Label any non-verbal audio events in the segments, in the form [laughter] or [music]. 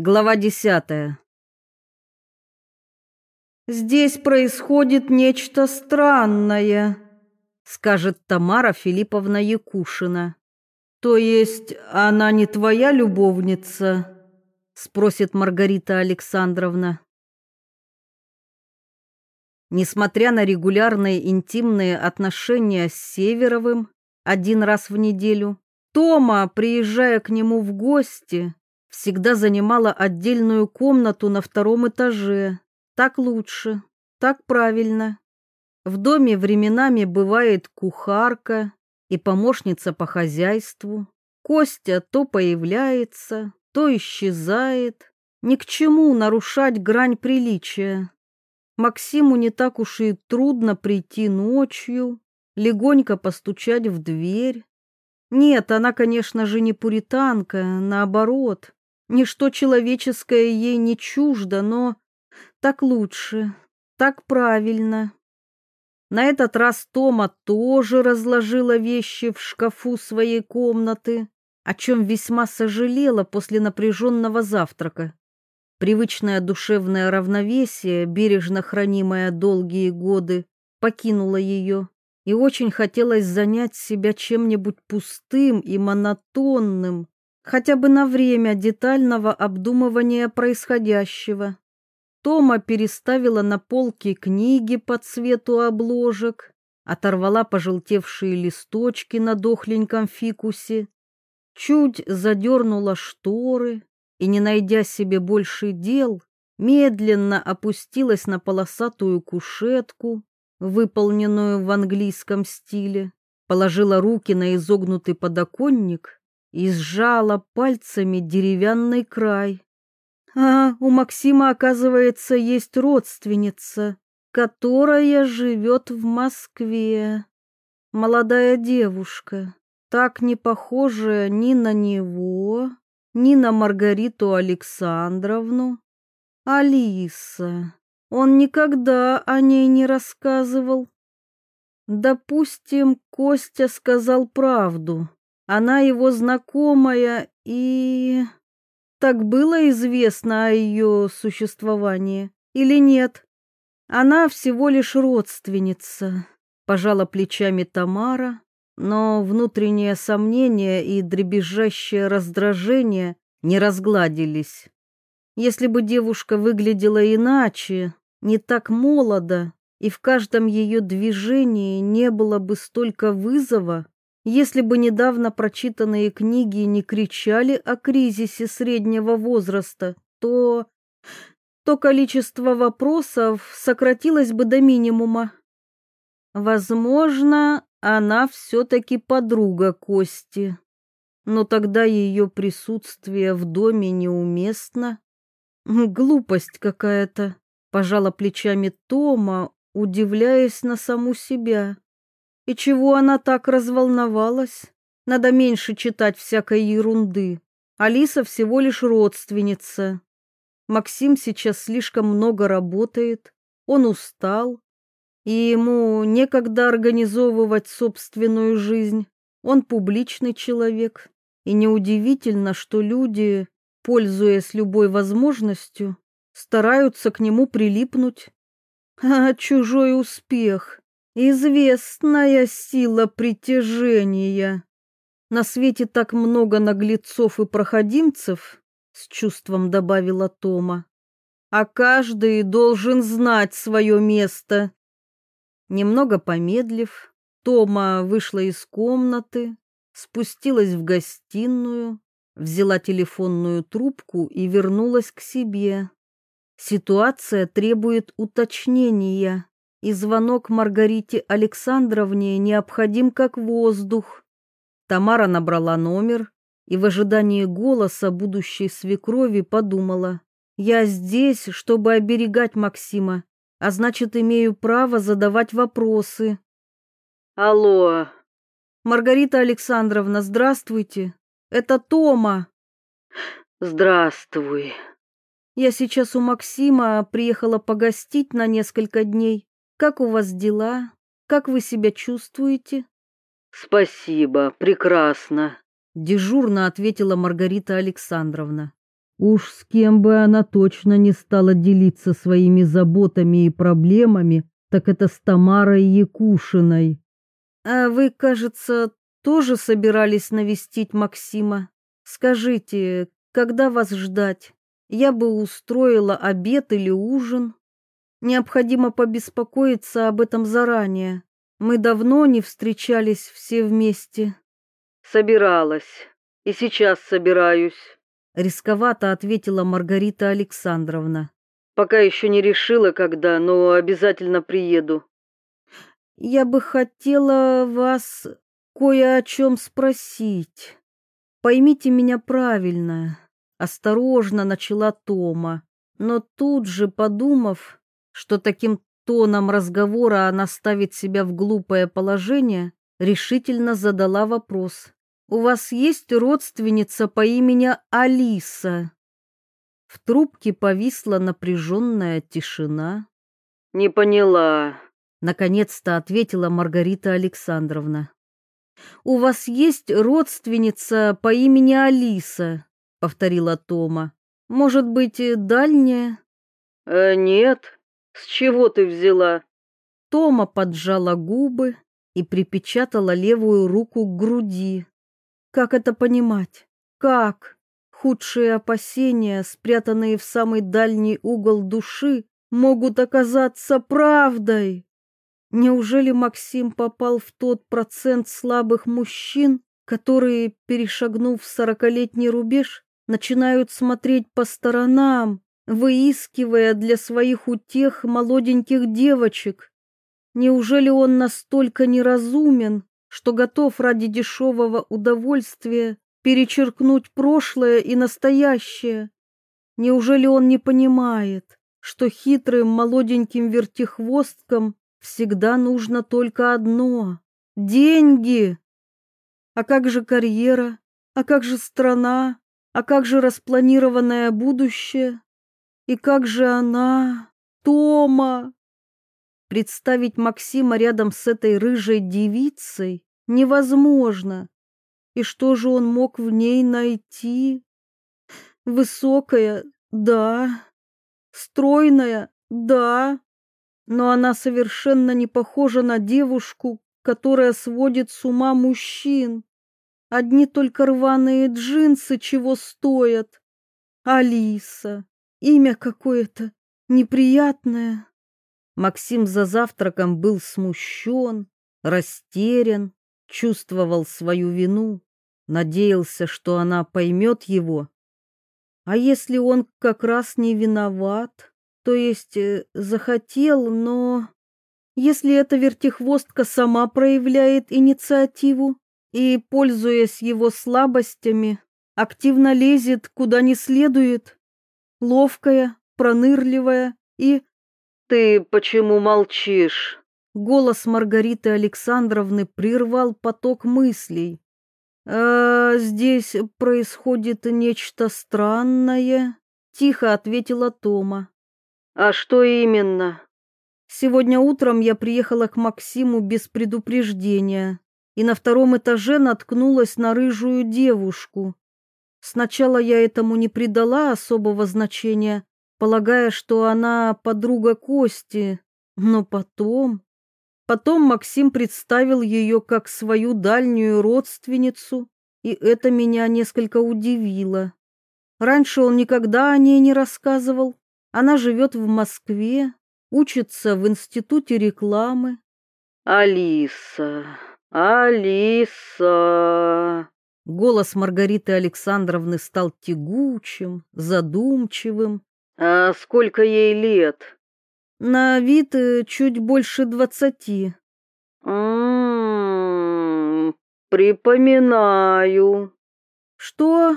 Глава десятая. «Здесь происходит нечто странное», — скажет Тамара Филипповна Якушина. «То есть она не твоя любовница?» — спросит Маргарита Александровна. Несмотря на регулярные интимные отношения с Северовым один раз в неделю, Тома, приезжая к нему в гости, всегда занимала отдельную комнату на втором этаже. Так лучше, так правильно. В доме временами бывает кухарка и помощница по хозяйству. Костя то появляется, то исчезает. Ни к чему нарушать грань приличия. Максиму не так уж и трудно прийти ночью, легонько постучать в дверь. Нет, она, конечно же, не пуританка, наоборот. Ничто человеческое ей не чуждо, но так лучше, так правильно. На этот раз Тома тоже разложила вещи в шкафу своей комнаты, о чем весьма сожалела после напряженного завтрака. Привычное душевное равновесие, бережно хранимое долгие годы, покинуло ее, и очень хотелось занять себя чем-нибудь пустым и монотонным, хотя бы на время детального обдумывания происходящего. Тома переставила на полки книги по цвету обложек, оторвала пожелтевшие листочки на дохленьком фикусе, чуть задернула шторы и, не найдя себе больше дел, медленно опустилась на полосатую кушетку, выполненную в английском стиле, положила руки на изогнутый подоконник и сжала пальцами деревянный край. А у Максима, оказывается, есть родственница, которая живет в Москве. Молодая девушка, так не похожая ни на него, ни на Маргариту Александровну. Алиса. Он никогда о ней не рассказывал. Допустим, Костя сказал правду. Она его знакомая и... Так было известно о ее существовании или нет? Она всего лишь родственница, пожала плечами Тамара, но внутреннее сомнение и дребезжащее раздражение не разгладились. Если бы девушка выглядела иначе, не так молодо, и в каждом ее движении не было бы столько вызова, если бы недавно прочитанные книги не кричали о кризисе среднего возраста, то то количество вопросов сократилось бы до минимума. Возможно, она все-таки подруга Кости, но тогда ее присутствие в доме неуместно. Глупость какая-то, пожала плечами Тома, удивляясь на саму себя. И чего она так разволновалась? Надо меньше читать всякой ерунды. Алиса всего лишь родственница. Максим сейчас слишком много работает, он устал, и ему некогда организовывать собственную жизнь. Он публичный человек, и неудивительно, что люди, пользуясь любой возможностью, стараются к нему прилипнуть. [laughs] А чужой успех Известная сила притяжения. На свете так много наглецов и проходимцев, с чувством добавила Тома. А каждый должен знать свое место. Немного помедлив, Тома вышла из комнаты, спустилась в гостиную, взяла телефонную трубку и вернулась к себе. Ситуация требует уточнения и звонок Маргарите Александровне необходим как воздух. Тамара набрала номер и в ожидании голоса будущей свекрови подумала, я здесь, чтобы оберегать Максима, а значит, имею право задавать вопросы. Алло. Маргарита Александровна, здравствуйте. Это Тома. Здравствуй. Я сейчас у Максима приехала погостить на несколько дней. Как у вас дела? Как вы себя чувствуете? Спасибо, прекрасно, дежурно ответила Маргарита Александровна. Уж с кем бы она точно не стала делиться своими заботами и проблемами, так это с Тамарой Якушиной. А вы, кажется, тоже собирались навестить Максима? Скажите, когда вас ждать? Я бы устроила обед или ужин. Необходимо побеспокоиться об этом заранее. Мы давно не встречались все вместе. Собиралась. И сейчас собираюсь. Рисковато ответила Маргарита Александровна. Пока еще не решила, когда, но обязательно приеду. Я бы хотела вас кое о чем спросить. Поймите меня правильно. Осторожно начала Тома, но тут же, подумав, что таким тоном разговора она ставит себя в глупое положение, решительно задала вопрос. «У вас есть родственница по имени Алиса?» В трубке повисла напряженная тишина. «Не поняла», — наконец-то ответила Маргарита Александровна. «У вас есть родственница по имени Алиса?» — повторила Тома. «Может быть, дальняя?» э, «Нет. С чего ты взяла?» Тома поджала губы и припечатала левую руку к груди. «Как это понимать? Как?» Худшие опасения, спрятанные в самый дальний угол души, могут оказаться правдой. Неужели Максим попал в тот процент слабых мужчин, которые, перешагнув сорокалетний рубеж, начинают смотреть по сторонам, выискивая для своих утех молоденьких девочек? Неужели он настолько неразумен, что готов ради дешевого удовольствия перечеркнуть прошлое и настоящее? Неужели он не понимает, что хитрым молоденьким вертихвосткам всегда нужно только одно — деньги. А как же карьера? А как же страна? А как же распланированное будущее? И как же она, Тома? Представить Максима рядом с этой рыжей девицей невозможно. И что же он мог в ней найти? Высокая, да. Стройная, да но она совершенно не похожа на девушку, которая сводит с ума мужчин. Одни только рваные джинсы чего стоят. Алиса. Имя какое-то неприятное. Максим за завтраком был смущен, растерян, чувствовал свою вину, надеялся, что она поймет его. А если он как раз не виноват? То есть э, захотел, но... Если эта вертихвостка сама проявляет инициативу и, пользуясь его слабостями, активно лезет куда не следует, ловкая, пронырливая и... «Ты почему молчишь?» Голос Маргариты Александровны прервал поток мыслей. «А здесь происходит нечто странное», — тихо ответила Тома. А что именно? Сегодня утром я приехала к Максиму без предупреждения и на втором этаже наткнулась на рыжую девушку. Сначала я этому не придала особого значения, полагая, что она подруга Кости, но потом... Потом Максим представил ее как свою дальнюю родственницу, и это меня несколько удивило. Раньше он никогда о ней не рассказывал, она живет в Москве, учится в институте рекламы. Алиса, Алиса. Голос Маргариты Александровны стал тягучим, задумчивым. А сколько ей лет? На вид э, чуть больше двадцати. М-м, припоминаю. Что?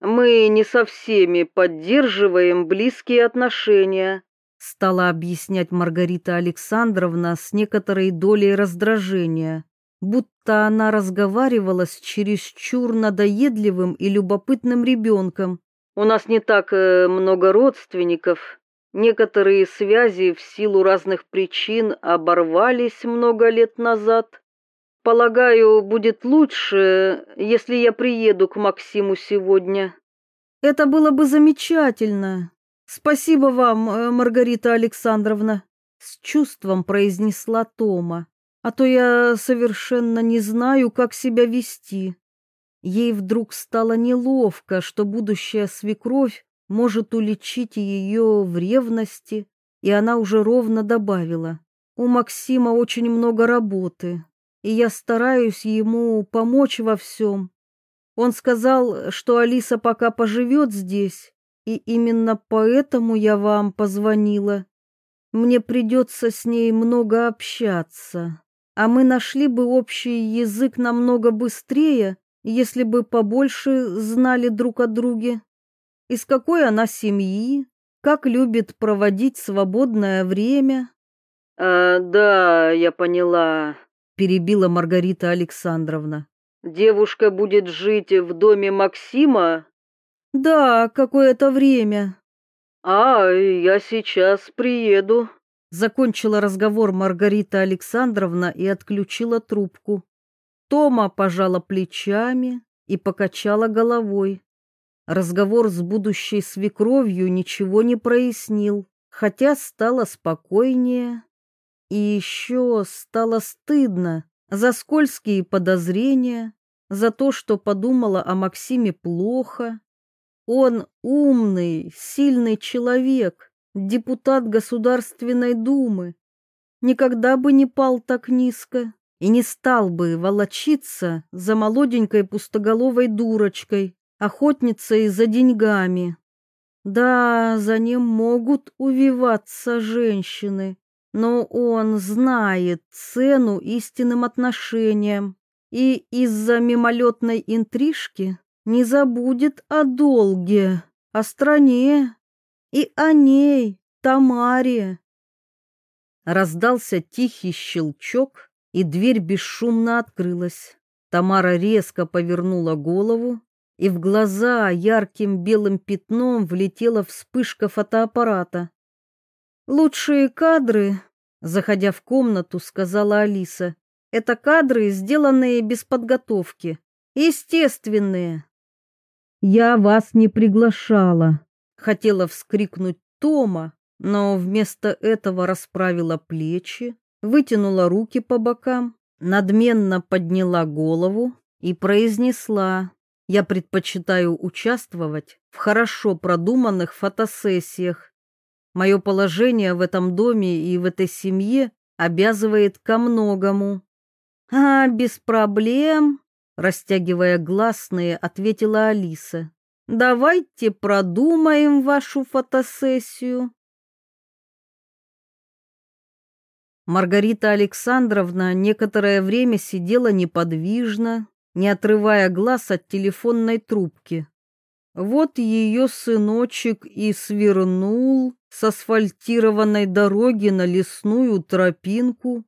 Мы не со всеми поддерживаем близкие отношения, стала объяснять Маргарита Александровна с некоторой долей раздражения, будто она разговаривала с чересчур надоедливым и любопытным ребенком. У нас не так э, много родственников. Некоторые связи в силу разных причин оборвались много лет назад. Полагаю, будет лучше, если я приеду к Максиму сегодня. Это было бы замечательно. Спасибо вам, э, Маргарита Александровна, с чувством произнесла Тома. А то я совершенно не знаю, как себя вести. Ей вдруг стало неловко, что будущая свекровь может уличить ее в ревности, и она уже ровно добавила. У Максима очень много работы, и я стараюсь ему помочь во всем. Он сказал, что Алиса пока поживет здесь, и именно поэтому я вам позвонила. Мне придется с ней много общаться, а мы нашли бы общий язык намного быстрее, если бы побольше знали друг о друге. Из какой она семьи, как любит проводить свободное время. А, да, я поняла, перебила Маргарита Александровна. Девушка будет жить в доме Максима? Да, какое-то время. А, я сейчас приеду. Закончила разговор Маргарита Александровна и отключила трубку. Тома пожала плечами и покачала головой. Разговор с будущей свекровью ничего не прояснил, хотя стало спокойнее. И еще стало стыдно, за скользкие подозрения, за то, что подумала о Максиме плохо. Он умный, сильный человек, депутат Государственной Думы. Никогда бы не пал так низко и не стал бы волочиться за молоденькой пустоголовой дурочкой, охотницей за деньгами. Да, за ним могут увиваться женщины, но он знает цену истинным отношениям и из-за мимолетной интрижки не забудет о долге, о стране и о ней, Тамаре. Раздался тихий щелчок, и дверь бесшумно открылась. Тамара резко повернула голову, и в глаза ярким белым пятном влетела вспышка фотоаппарата. Лучшие кадры, заходя в комнату, сказала Алиса. Это кадры, сделанные без подготовки, естественные. Я вас не приглашала, хотела вскрикнуть Тома, но вместо этого расправила плечи, вытянула руки по бокам, надменно подняла голову и произнесла: "Я предпочитаю участвовать в хорошо продуманных фотосессиях Мое положение в этом доме и в этой семье обязывает ко многому. А, без проблем, растягивая гласные, ответила Алиса. Давайте продумаем вашу фотосессию. Маргарита Александровна некоторое время сидела неподвижно, не отрывая глаз от телефонной трубки. Вот ее сыночек и свернул с асфальтированной дороги на лесную тропинку.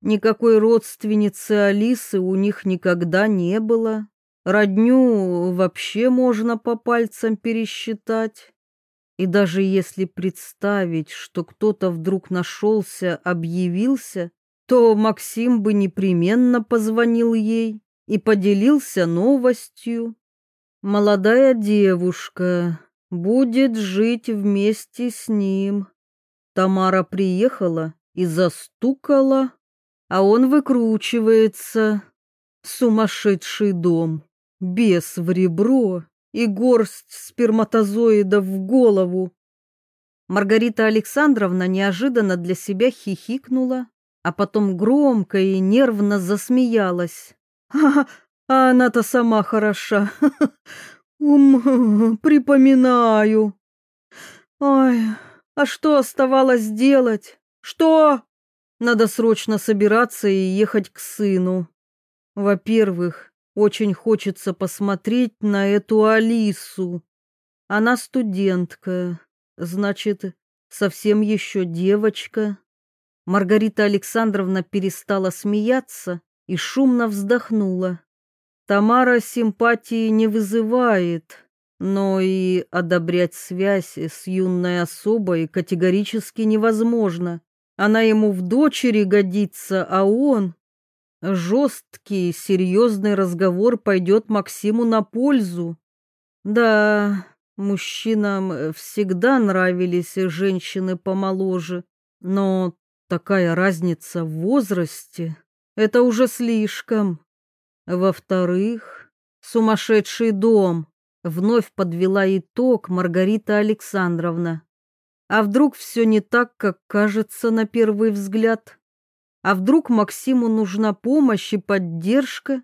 Никакой родственницы Алисы у них никогда не было. Родню вообще можно по пальцам пересчитать. И даже если представить, что кто-то вдруг нашелся, объявился, то Максим бы непременно позвонил ей и поделился новостью. Молодая девушка, будет жить вместе с ним. Тамара приехала и застукала, а он выкручивается. Сумасшедший дом, бес в ребро и горсть сперматозоидов в голову. Маргарита Александровна неожиданно для себя хихикнула, а потом громко и нервно засмеялась. [laughs] А, она-то сама хороша. [laughs] Ум, [laughs] припоминаю. Ой, а что оставалось делать? Что? Надо срочно собираться и ехать к сыну. Во-первых, очень хочется посмотреть на эту Алису. Она студентка, значит, совсем еще девочка. Маргарита Александровна перестала смеяться и шумно вздохнула. Тамара симпатии не вызывает, но и одобрять связь с юной особой категорически невозможно. Она ему в дочери годится, а он... Жесткий, серьезный разговор пойдет Максиму на пользу. Да, Мужчинам э, всегда нравились женщины помоложе, но такая разница в возрасте — это уже слишком. Во-вторых, сумасшедший дом вновь подвела итог Маргарита Александровна. А вдруг все не так, как кажется на первый взгляд? А вдруг Максиму нужна помощь и поддержка?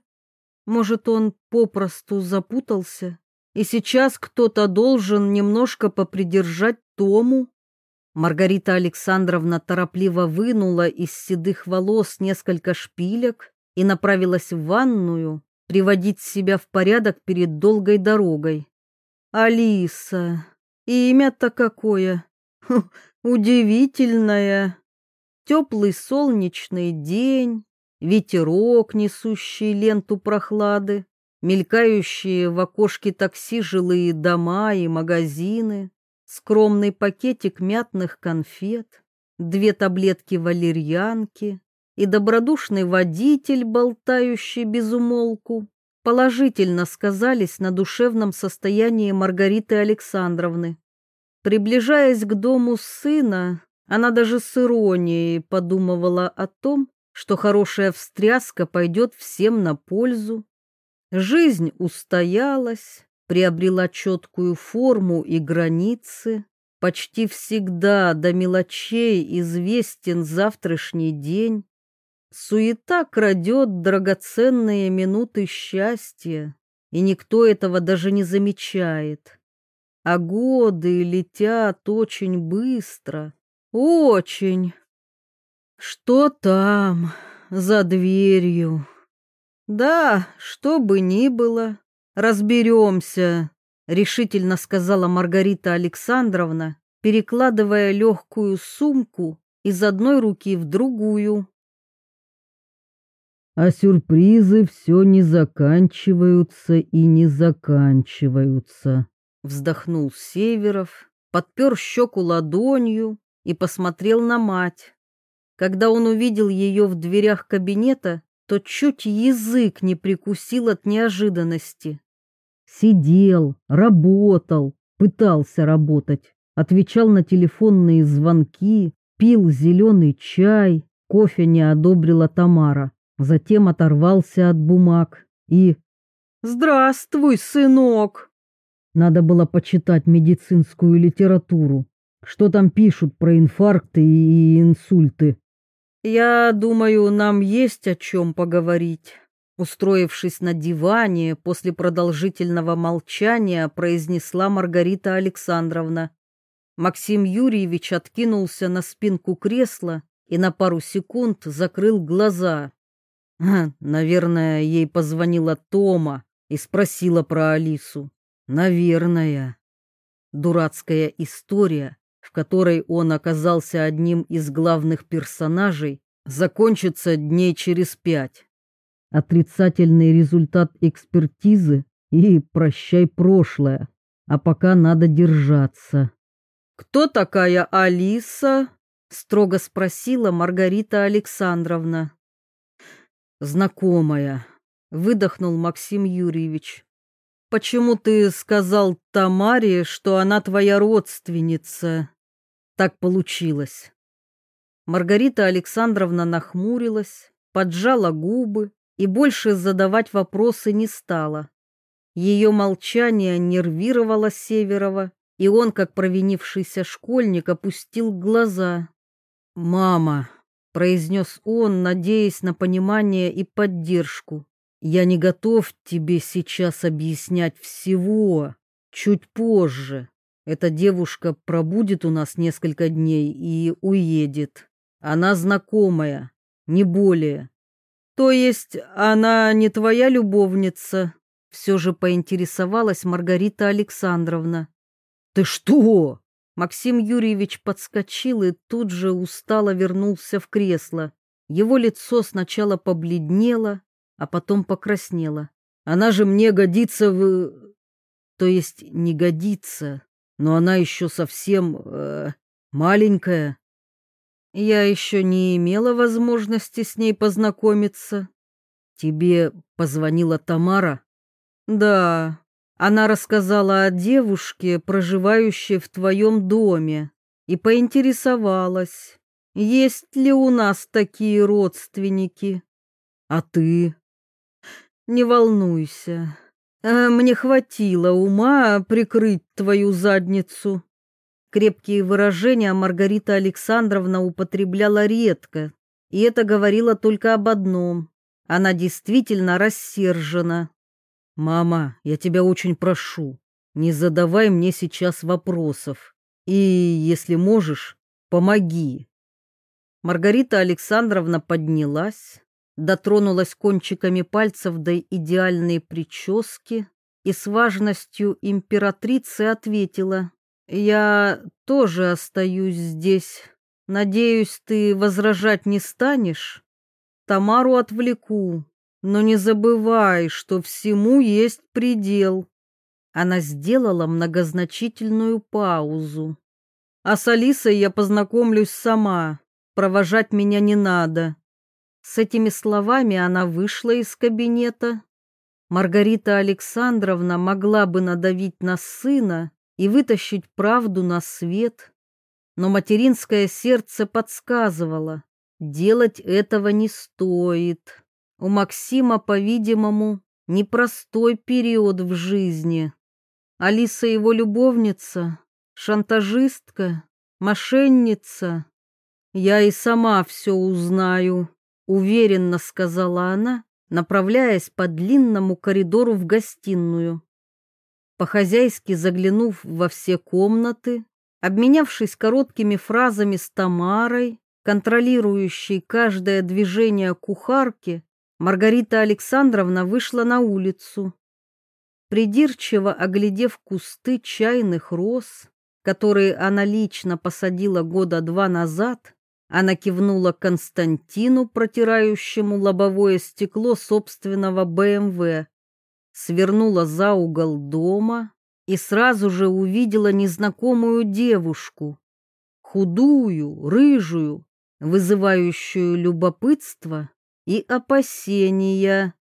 Может, он попросту запутался, и сейчас кто-то должен немножко попридержать Тому? Маргарита Александровна торопливо вынула из седых волос несколько шпилек и направилась в ванную приводить себя в порядок перед долгой дорогой. Алиса, имя-то какое! удивительное. Теплый солнечный день, ветерок, несущий ленту прохлады, мелькающие в окошке такси жилые дома и магазины, скромный пакетик мятных конфет, две таблетки валерьянки и добродушный водитель, болтающий без умолку, положительно сказались на душевном состоянии Маргариты Александровны. Приближаясь к дому сына, она даже с иронией подумывала о том, что хорошая встряска пойдет всем на пользу. Жизнь устоялась, приобрела четкую форму и границы. Почти всегда до мелочей известен завтрашний день. Суета крадет драгоценные минуты счастья, и никто этого даже не замечает. А годы летят очень быстро, очень. Что там за дверью? Да, что бы ни было, разберемся, решительно сказала Маргарита Александровна, перекладывая легкую сумку из одной руки в другую. А сюрпризы все не заканчиваются и не заканчиваются. Вздохнул Северов, подпер щеку ладонью и посмотрел на мать. Когда он увидел ее в дверях кабинета, то чуть язык не прикусил от неожиданности. Сидел, работал, пытался работать, отвечал на телефонные звонки, пил зеленый чай, кофе не одобрила Тамара, затем оторвался от бумаг и... «Здравствуй, сынок!» Надо было почитать медицинскую литературу. Что там пишут про инфаркты и инсульты? Я думаю, нам есть о чем поговорить. Устроившись на диване, после продолжительного молчания произнесла Маргарита Александровна. Максим Юрьевич откинулся на спинку кресла и на пару секунд закрыл глаза. [laughs] Наверное, ей позвонила Тома и спросила про Алису. Наверное. Дурацкая история, в которой он оказался одним из главных персонажей, закончится дней через пять. Отрицательный результат экспертизы и прощай прошлое, а пока надо держаться. «Кто такая Алиса?» — строго спросила Маргарита Александровна. «Знакомая», — выдохнул Максим Юрьевич. Почему ты сказал Тамаре, что она твоя родственница? Так получилось. Маргарита Александровна нахмурилась, поджала губы и больше задавать вопросы не стала. Ее молчание нервировало Северова, и он, как провинившийся школьник, опустил глаза. «Мама», — произнес он, надеясь на понимание и поддержку, я не готов тебе сейчас объяснять всего. Чуть позже. Эта девушка пробудет у нас несколько дней и уедет. Она знакомая, не более. То есть она не твоя любовница? Все же поинтересовалась Маргарита Александровна. Ты что? Максим Юрьевич подскочил и тут же устало вернулся в кресло. Его лицо сначала побледнело, а потом покраснела. Она же мне годится в... То есть не годится, но она еще совсем э, маленькая. Я еще не имела возможности с ней познакомиться. Тебе позвонила Тамара? Да, Она рассказала о девушке, проживающей в твоем доме, и поинтересовалась, есть ли у нас такие родственники. А ты? Не волнуйся, мне хватило ума прикрыть твою задницу. Крепкие выражения Маргарита Александровна употребляла редко, и это говорило только об одном. Она действительно рассержена. «Мама, я тебя очень прошу, не задавай мне сейчас вопросов. И, если можешь, помоги». Маргарита Александровна поднялась, дотронулась кончиками пальцев до идеальной прически и с важностью императрицы ответила «Я тоже остаюсь здесь. Надеюсь, ты возражать не станешь? Тамару отвлеку, но не забывай, что всему есть предел». Она сделала многозначительную паузу. «А с Алисой я познакомлюсь сама. Провожать меня не надо». С этими словами она вышла из кабинета. Маргарита Александровна могла бы надавить на сына, и вытащить правду на свет. Но материнское сердце подсказывало, делать этого не стоит. У Максима, по-видимому, непростой период в жизни. Алиса его любовница, шантажистка, мошенница. Я и сама все узнаю, уверенно сказала она, направляясь по длинному коридору в гостиную по-хозяйски заглянув во все комнаты, обменявшись короткими фразами с Тамарой, контролирующей каждое движение кухарки, Маргарита Александровна вышла на улицу. Придирчиво оглядев кусты чайных роз, которые она лично посадила года два назад, она кивнула Константину, протирающему лобовое стекло собственного БМВ свернула за угол дома и сразу же увидела незнакомую девушку, худую, рыжую, вызывающую любопытство и опасения.